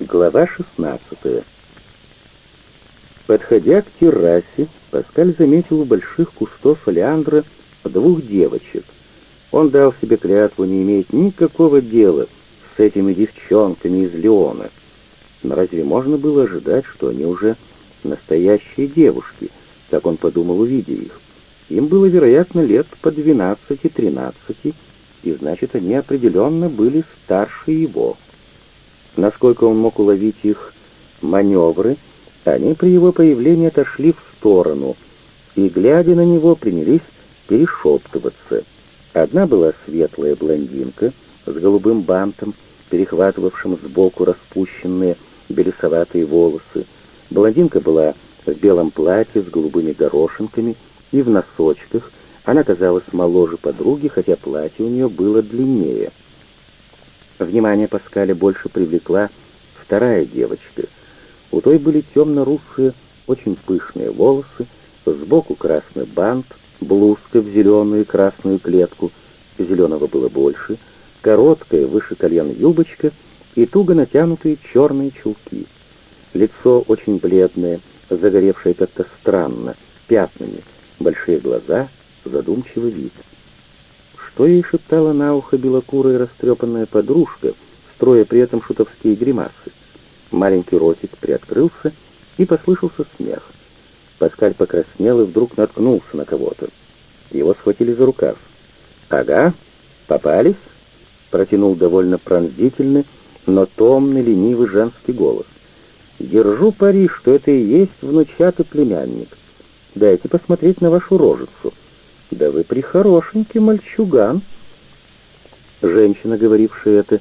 Глава 16 Подходя к террасе, Паскаль заметил у больших кустов олеандра двух девочек. Он дал себе клятву не иметь никакого дела с этими девчонками из Леона. Но разве можно было ожидать, что они уже настоящие девушки, как он подумал, увидя их? Им было, вероятно, лет по 12-13, и значит, они определенно были старше его. Насколько он мог уловить их маневры, они при его появлении отошли в сторону и, глядя на него, принялись перешептываться. Одна была светлая блондинка с голубым бантом, перехватывавшим сбоку распущенные белесоватые волосы. Блондинка была в белом платье с голубыми горошинками и в носочках. Она казалась моложе подруги, хотя платье у нее было длиннее. Внимание Паскаля больше привлекла вторая девочка. У той были темно-русые, очень пышные волосы, сбоку красный бант, блузка в зеленую и красную клетку, зеленого было больше, короткая, выше колен юбочка и туго натянутые черные чулки. Лицо очень бледное, загоревшее как-то странно, пятнами, большие глаза, задумчивый вид. Что ей шептала на ухо белокурая растрепанная подружка, строя при этом шутовские гримасы? Маленький ротик приоткрылся, и послышался смех. Паскаль покраснел и вдруг наткнулся на кого-то. Его схватили за рукав. «Ага, попались?» — протянул довольно пронзительный, но томный, ленивый женский голос. «Держу пари, что это и есть внучатый племянник. Дайте посмотреть на вашу рожицу. Да вы прихорошенький мальчуган!» Женщина, говорившая это,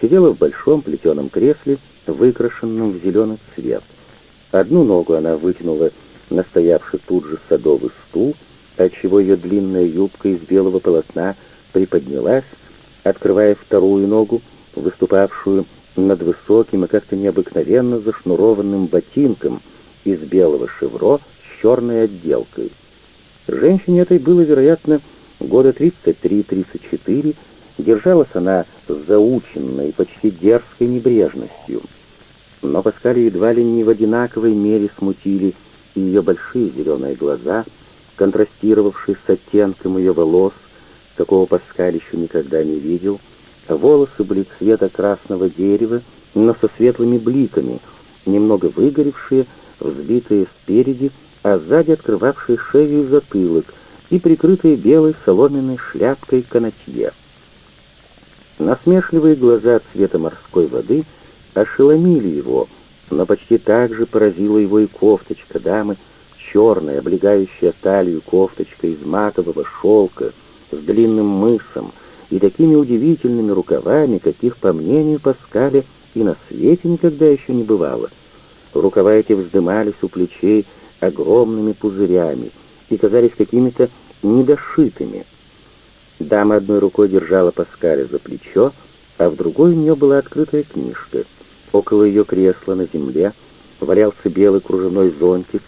сидела в большом плетеном кресле, выкрашенном в зеленый цвет. Одну ногу она вытянула на стоявший тут же садовый стул, отчего ее длинная юбка из белого полотна приподнялась, открывая вторую ногу, выступавшую над высоким и как-то необыкновенно зашнурованным ботинком из белого шевро с черной отделкой. Женщине этой было, вероятно, года 33-34, держалась она с заученной, почти дерзкой небрежностью. Но Паскаль едва ли не в одинаковой мере смутили и ее большие зеленые глаза, контрастировавшие с оттенком ее волос, какого Паскаль еще никогда не видел. Волосы были цвета красного дерева, но со светлыми бликами, немного выгоревшие, взбитые спереди, а сзади открывавшие шею затылок и прикрытые белой соломенной шляпкой канатье. Насмешливые глаза цвета морской воды ошеломили его — но почти так же поразила его и кофточка дамы, черная, облегающая талию кофточка из матового шелка с длинным мысом и такими удивительными рукавами, каких, по мнению Паскаля, и на свете никогда еще не бывало. Рукава эти вздымались у плечей огромными пузырями и казались какими-то недошитыми. Дама одной рукой держала Паскаля за плечо, а в другой у нее была открытая книжка — Около ее кресла на земле валялся белый кружевной зонтик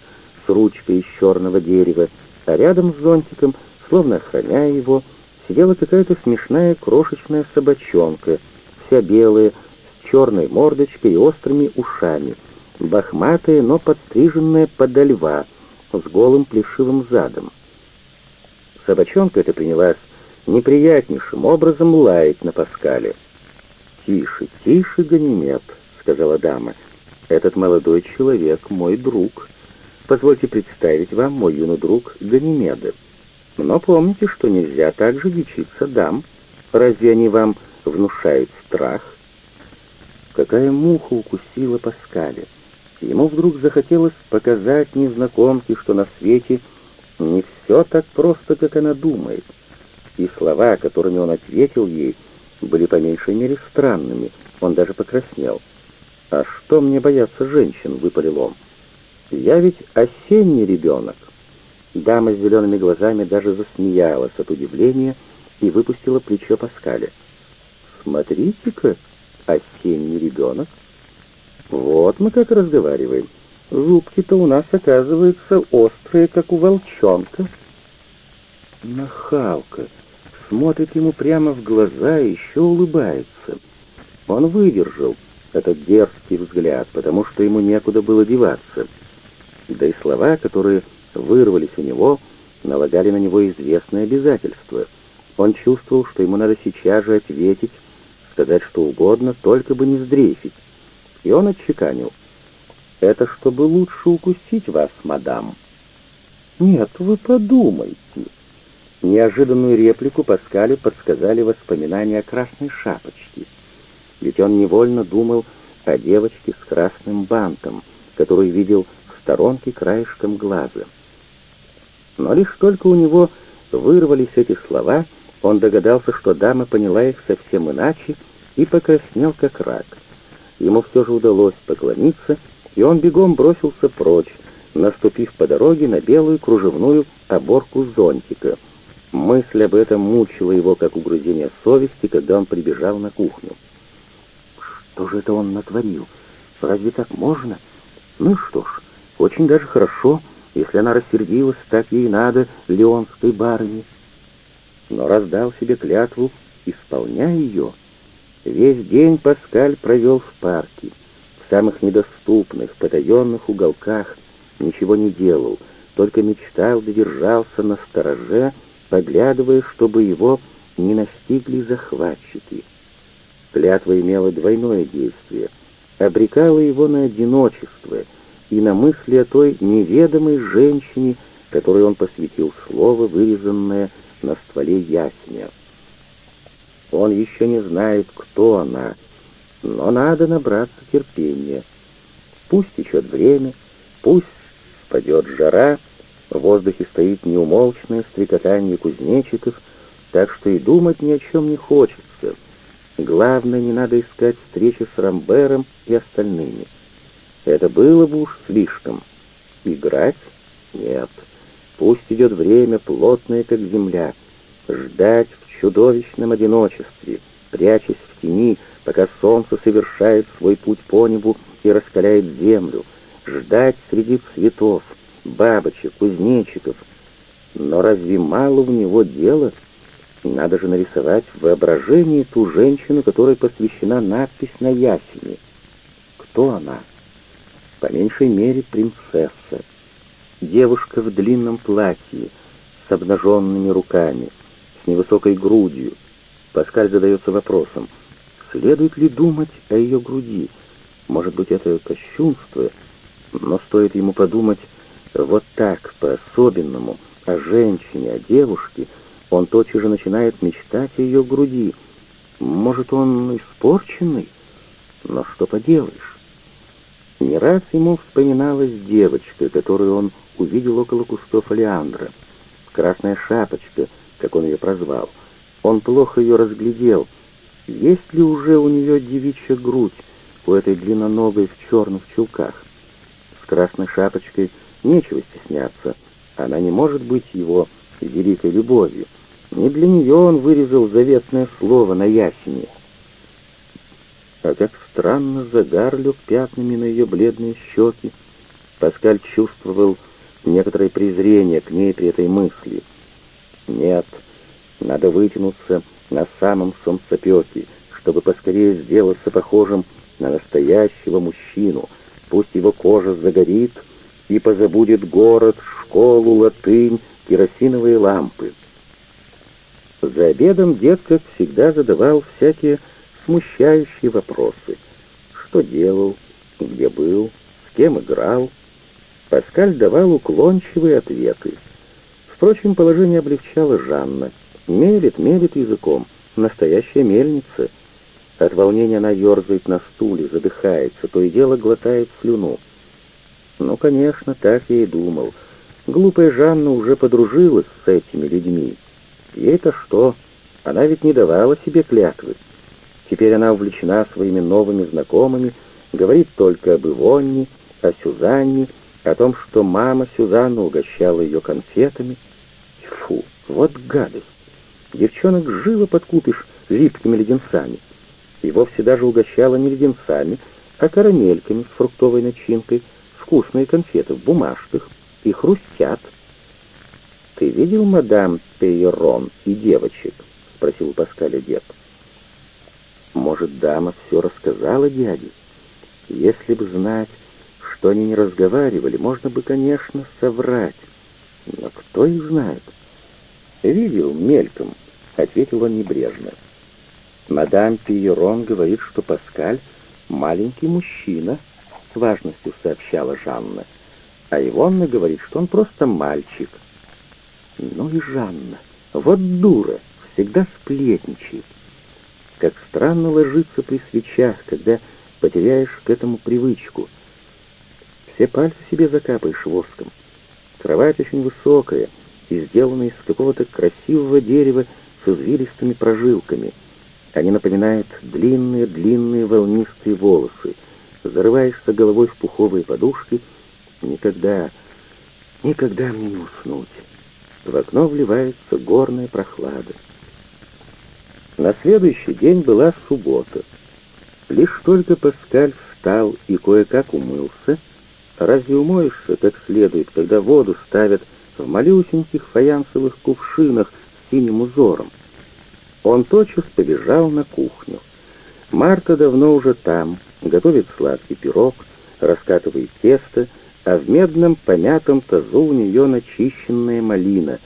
с ручкой из черного дерева, а рядом с зонтиком, словно охраняя его, сидела какая-то смешная крошечная собачонка, вся белая, с черной мордочкой и острыми ушами, бахматая, но подстриженная подо льва, с голым плешивым задом. Собачонка эта принялась неприятнейшим образом лаять на Паскале. «Тише, тише, Ганимед!» сказала дама. «Этот молодой человек мой друг. Позвольте представить вам мой юный друг Ганимеда. Но помните, что нельзя так же дичиться дам. Разве они вам внушают страх?» Какая муха укусила Паскаля. Ему вдруг захотелось показать незнакомке, что на свете не все так просто, как она думает. И слова, которыми он ответил ей, были по меньшей мере странными. Он даже покраснел. «А что мне бояться женщин?» — выпалил он. «Я ведь осенний ребенок». Дама с зелеными глазами даже засмеялась от удивления и выпустила плечо Паскаля. «Смотрите-ка, осенний ребенок. Вот мы как разговариваем. Зубки-то у нас, оказываются, острые, как у волчонка». Нахалка смотрит ему прямо в глаза и еще улыбается. Он выдержал — этот дерзкий взгляд, потому что ему некуда было деваться. Да и слова, которые вырвались у него, налагали на него известные обязательства. Он чувствовал, что ему надо сейчас же ответить, сказать что угодно, только бы не сдрейфить. И он отчеканил. «Это чтобы лучше укусить вас, мадам». «Нет, вы подумайте». Неожиданную реплику Паскале подсказали воспоминания о красной шапочке. Ведь он невольно думал о девочке с красным бантом, которую видел в сторонке краешком глаза. Но лишь только у него вырвались эти слова, он догадался, что дама поняла их совсем иначе и покраснел, как рак. Ему все же удалось поклониться, и он бегом бросился прочь, наступив по дороге на белую кружевную оборку зонтика. Мысль об этом мучила его, как угрызение совести, когда он прибежал на кухню. Что же это он натворил? Разве так можно? Ну что ж, очень даже хорошо, если она рассердилась, так ей надо, леонской барыне. Но раздал себе клятву, исполняя ее. Весь день Паскаль провел в парке, в самых недоступных, потаенных уголках, ничего не делал, только мечтал додержался на стороже, поглядывая, чтобы его не настигли захватчики. Клятва имела двойное действие, обрекала его на одиночество и на мысли о той неведомой женщине, которой он посвятил слово, вырезанное на стволе ясеня. Он еще не знает, кто она, но надо набраться терпения. Пусть течет время, пусть спадет жара, в воздухе стоит неумолчное стрекотание кузнечиков, так что и думать ни о чем не хочется. Главное, не надо искать встречи с Рамбером и остальными. Это было бы уж слишком. Играть? Нет. Пусть идет время, плотное, как земля. Ждать чудовищном одиночестве, прячась в тени, пока солнце совершает свой путь по небу и раскаляет землю. Ждать среди цветов, бабочек, кузнечиков. Но разве мало у него дела — надо же нарисовать в воображении ту женщину, которой посвящена надпись на ясене. Кто она? По меньшей мере, принцесса. Девушка в длинном платье, с обнаженными руками, с невысокой грудью. Паскаль задается вопросом, следует ли думать о ее груди? Может быть, это кощунство, но стоит ему подумать вот так, по-особенному, о женщине, о девушке — он тотчас же начинает мечтать о ее груди. Может, он испорченный? Но что поделаешь? Не раз ему вспоминалась девочка, которую он увидел около кустов Алеандра. Красная шапочка, как он ее прозвал. Он плохо ее разглядел. Есть ли уже у нее девичья грудь, у этой длинноногой в черных чулках? С красной шапочкой нечего стесняться. Она не может быть его великой любовью. Не для нее он вырезал заветное слово на ясене. А как странно загар лег пятнами на ее бледные щеки. Паскаль чувствовал некоторое презрение к ней при этой мысли. Нет, надо вытянуться на самом солнцепеке, чтобы поскорее сделаться похожим на настоящего мужчину. Пусть его кожа загорит и позабудет город, школу, латынь, керосиновые лампы. За обедом дед, как всегда, задавал всякие смущающие вопросы. Что делал, где был, с кем играл. Паскаль давал уклончивые ответы. Впрочем, положение облегчало Жанна. Мелит, мелит языком. Настоящая мельница. От волнения она ерзает на стуле, задыхается, то и дело глотает слюну. Ну, конечно, так я и думал. Глупая Жанна уже подружилась с этими людьми. Ей-то что? Она ведь не давала себе клятвы. Теперь она увлечена своими новыми знакомыми, говорит только об Ивонне, о Сюзанне, о том, что мама Сюзанна угощала ее конфетами. Фу, вот гадость. Девчонок живо подкупишь липкими леденцами. И вовсе даже угощала не леденцами, а карамельками с фруктовой начинкой, вкусные конфеты в бумажках, и хрустят. «Ты видел мадам Пейрон и девочек?» — спросил Паскаля дед. «Может, дама все рассказала дяде? Если бы знать, что они не разговаривали, можно бы, конечно, соврать. Но кто их знает? «Видел мельком», — ответил он небрежно. «Мадам Пиерон говорит, что Паскаль — маленький мужчина», — с важностью сообщала Жанна. «А Ивонна говорит, что он просто мальчик». «Ну и Жанна, вот дура, всегда сплетничает. Как странно ложиться при свечах, когда потеряешь к этому привычку. Все пальцы себе закапаешь воском. Кровать очень высокая и сделана из какого-то красивого дерева с извилистыми прожилками. Они напоминают длинные-длинные волнистые волосы. Зарываешься головой в пуховые подушки. Никогда, никогда мне не уснуть. В окно вливается горная прохлада. На следующий день была суббота. Лишь только Паскаль встал и кое-как умылся, разве умоешься как следует, когда воду ставят в малюсеньких фаянсовых кувшинах с синим узором? Он тотчас побежал на кухню. Марта давно уже там, готовит сладкий пирог, раскатывает тесто, а в медном помятом тазу у нее начищенная малина,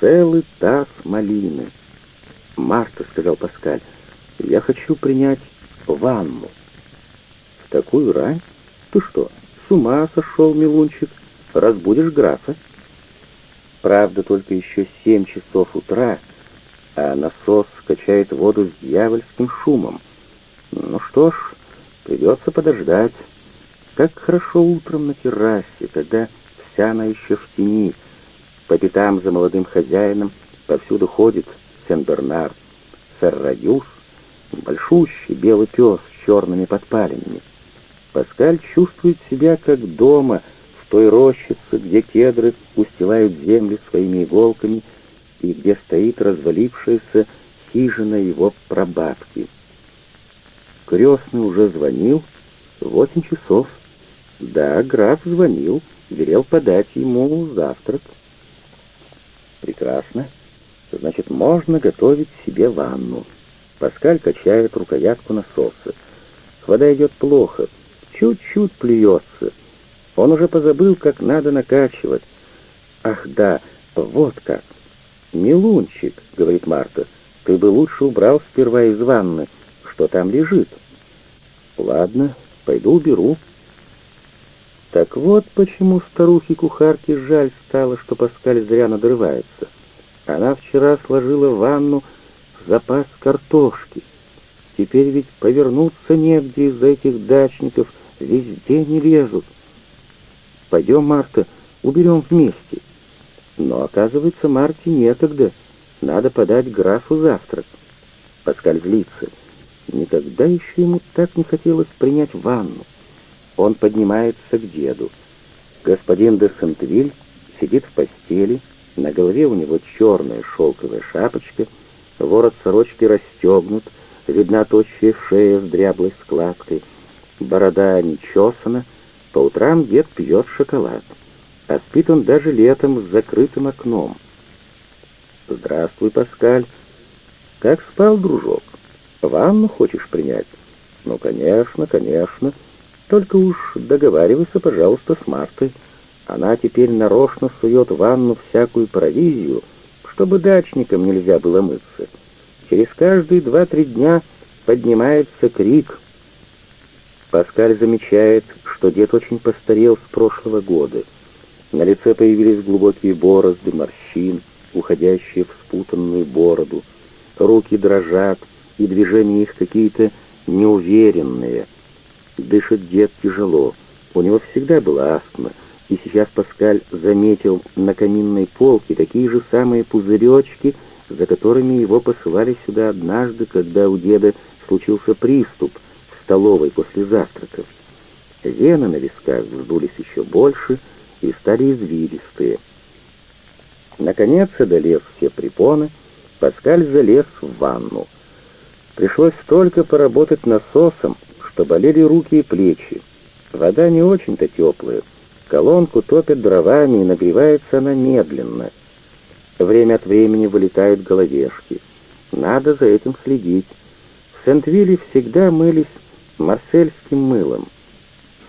целый таз малины. «Марта», — сказал Паскаль, — «я хочу принять ванну». «В такую рань? Ты что, с ума сошел, милунчик? Разбудишь графа?» Правда, только еще семь часов утра, а насос скачает воду с дьявольским шумом. Ну что ж, придется подождать. Как хорошо утром на террасе, когда вся она еще в тени. По пятам за молодым хозяином повсюду ходит Сен-Бернар, Сэр-Радиус, большущий белый пес с черными подпалинами. Паскаль чувствует себя как дома, той рощице, где кедры устилают землю своими иголками и где стоит развалившаяся хижина его прабабки. Крестный уже звонил. Восемь часов. Да, граф звонил, велел подать ему завтрак. Прекрасно. Значит, можно готовить себе ванну. Паскаль качает рукоятку насоса. Вода идет плохо, чуть-чуть плюется. Он уже позабыл, как надо накачивать. Ах да, вот как. «Милунчик», — говорит Марта, — «ты бы лучше убрал сперва из ванны, что там лежит». «Ладно, пойду уберу». Так вот почему старухе-кухарке жаль стало, что Паскаль зря надрывается. Она вчера сложила в ванну запас картошки. Теперь ведь повернуться негде из-за этих дачников, везде не лезут. Пойдем, Марта, уберем вместе. Но, оказывается, Марте некогда. Надо подать графу завтрак. Паскаль злится. Никогда еще ему так не хотелось принять ванну. Он поднимается к деду. Господин де Сентвиль сидит в постели, на голове у него черная шелковая шапочка, ворот сорочки расстегнут, видна тощая шея с дряблой складкой, борода не чесана, по утрам дед пьет шоколад, а спит он даже летом с закрытым окном. «Здравствуй, Паскаль. Как спал, дружок? Ванну хочешь принять?» «Ну, конечно, конечно. Только уж договаривайся, пожалуйста, с Мартой». Она теперь нарочно сует ванну всякую провизию, чтобы дачникам нельзя было мыться. Через каждые два-три дня поднимается крик. Паскаль замечает, что дед очень постарел с прошлого года. На лице появились глубокие борозды, морщин, уходящие в спутанную бороду. Руки дрожат, и движения их какие-то неуверенные. Дышит дед тяжело. У него всегда была астма, и сейчас Паскаль заметил на каминной полке такие же самые пузыречки, за которыми его посылали сюда однажды, когда у деда случился приступ столовой после завтраков. Вены на висках вздулись еще больше и стали извилистые. Наконец, одолев все препоны, Паскаль залез в ванну. Пришлось столько поработать насосом, что болели руки и плечи. Вода не очень-то теплая, Колонку топят дровами, и нагревается она медленно. Время от времени вылетают головешки. Надо за этим следить. В Сент-Вилле всегда мылись марсельским мылом.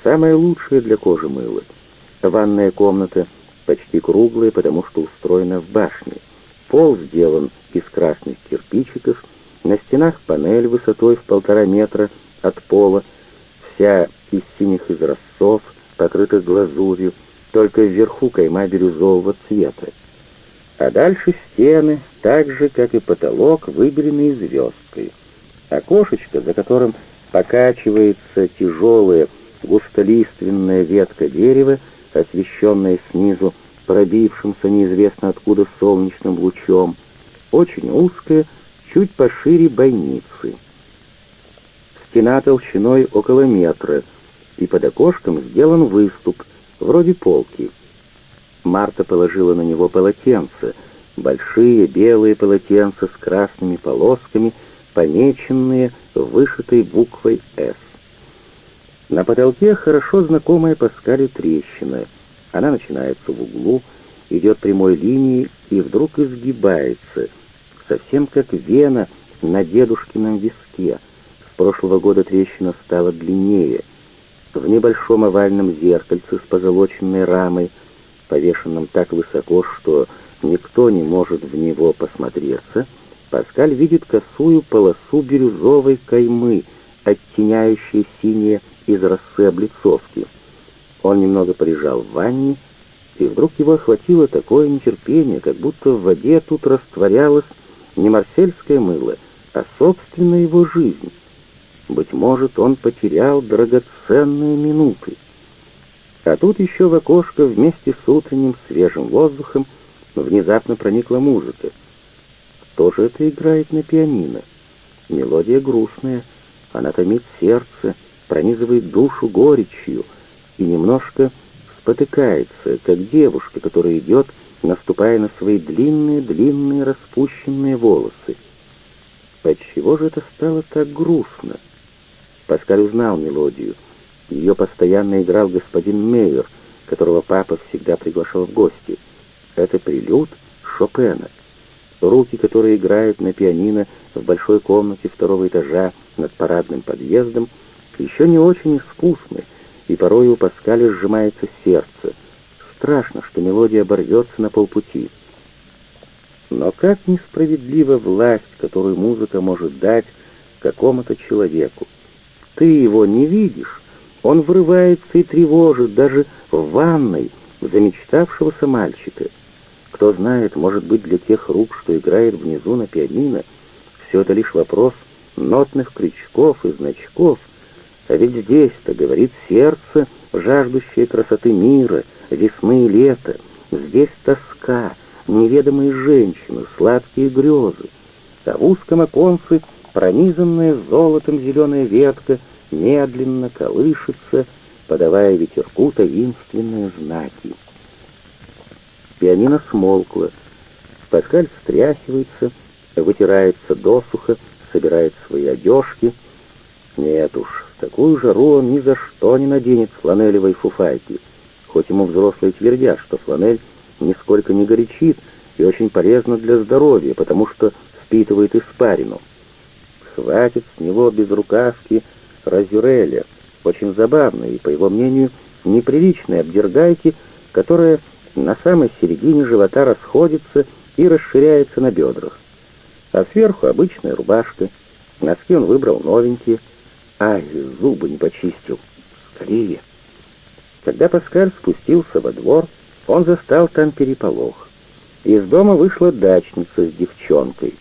самое лучшее для кожи мыло. Ванная комната почти круглая, потому что устроена в башне. Пол сделан из красных кирпичиков, на стенах панель высотой в полтора метра от пола, вся из синих изразцов, покрытых глазурью, только вверху кайма бирюзового цвета. А дальше стены, так же, как и потолок, выбеленные звездкой. Окошечко, за которым покачивается тяжелая густолиственная ветка дерева, освещенная снизу пробившимся неизвестно откуда солнечным лучом, очень узкая, чуть пошире бойницы. Стена толщиной около метра, и под окошком сделан выступ, вроде полки. Марта положила на него полотенце, большие белые полотенца с красными полосками, помеченные вышитой буквой «С». На потолке хорошо знакомая Паскале трещина. Она начинается в углу, идет прямой линией и вдруг изгибается, совсем как вена на дедушкином виске. С прошлого года трещина стала длиннее — в небольшом овальном зеркальце с позолоченной рамой, повешенном так высоко, что никто не может в него посмотреться, Паскаль видит косую полосу бирюзовой каймы, оттеняющей синие из росы облицовки. Он немного полежал в ванне, и вдруг его охватило такое нетерпение, как будто в воде тут растворялось не марсельское мыло, а собственная его жизнь. Быть может, он потерял драгоценные минуты. А тут еще в окошко вместе с утренним свежим воздухом внезапно проникла музыка. Кто же это играет на пианино? Мелодия грустная, она томит сердце, пронизывает душу горечью и немножко спотыкается, как девушка, которая идет, наступая на свои длинные-длинные распущенные волосы. Отчего же это стало так грустно? Паскаль узнал мелодию. Ее постоянно играл господин Мейер, которого папа всегда приглашал в гости. Это прелюд Шопена. Руки, которые играют на пианино в большой комнате второго этажа над парадным подъездом, еще не очень искусны, и порой у Паскаля сжимается сердце. Страшно, что мелодия оборвется на полпути. Но как несправедлива власть, которую музыка может дать какому-то человеку. Ты его не видишь. Он врывается и тревожит даже в ванной замечтавшегося мальчика. Кто знает, может быть, для тех рук, что играет внизу на пианино, все это лишь вопрос нотных крючков и значков. А ведь здесь-то говорит сердце, жаждущее красоты мира, весны и лета. Здесь тоска, неведомые женщины, сладкие грезы. А в узком оконце Пронизанная золотом зеленая ветка медленно колышется, подавая ветерку таинственные знаки. Пианино смолкло. Паскаль встряхивается, вытирается досуха, собирает свои одежки. Нет уж, в такую жару он ни за что не наденет фланелевой фуфайки, хоть ему взрослые твердят, что фланель нисколько не горячит и очень полезна для здоровья, потому что впитывает испарину. Хватит с него безрукавки Разюреля, очень забавной и, по его мнению, неприличной обдергайки, которая на самой середине живота расходится и расширяется на бедрах. А сверху обычная рубашка. Носки он выбрал новенькие. Ай, зубы не почистил. Скорее. Когда Паскаль спустился во двор, он застал там переполох. Из дома вышла дачница с девчонкой.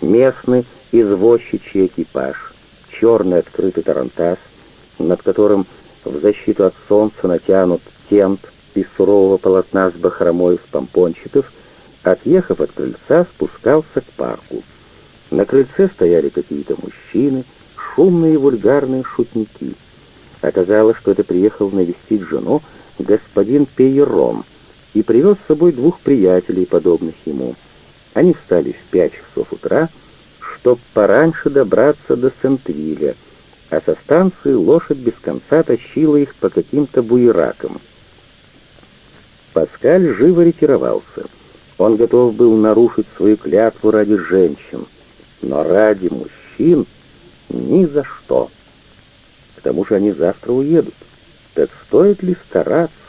Местный извозчичий экипаж, черный открытый тарантас, над которым в защиту от солнца натянут тент из сурового полотна с бахромой из помпончиков, отъехав от крыльца, спускался к парку. На крыльце стояли какие-то мужчины, шумные вульгарные шутники. Оказалось, что это приехал навестить жену господин Пейером и привез с собой двух приятелей, подобных ему. Они встали в пять часов утра, чтоб пораньше добраться до Сент-Вилля, а со станции лошадь без конца тащила их по каким-то буеракам. Паскаль живо ретировался. Он готов был нарушить свою клятву ради женщин, но ради мужчин ни за что. К тому же они завтра уедут. Так стоит ли стараться?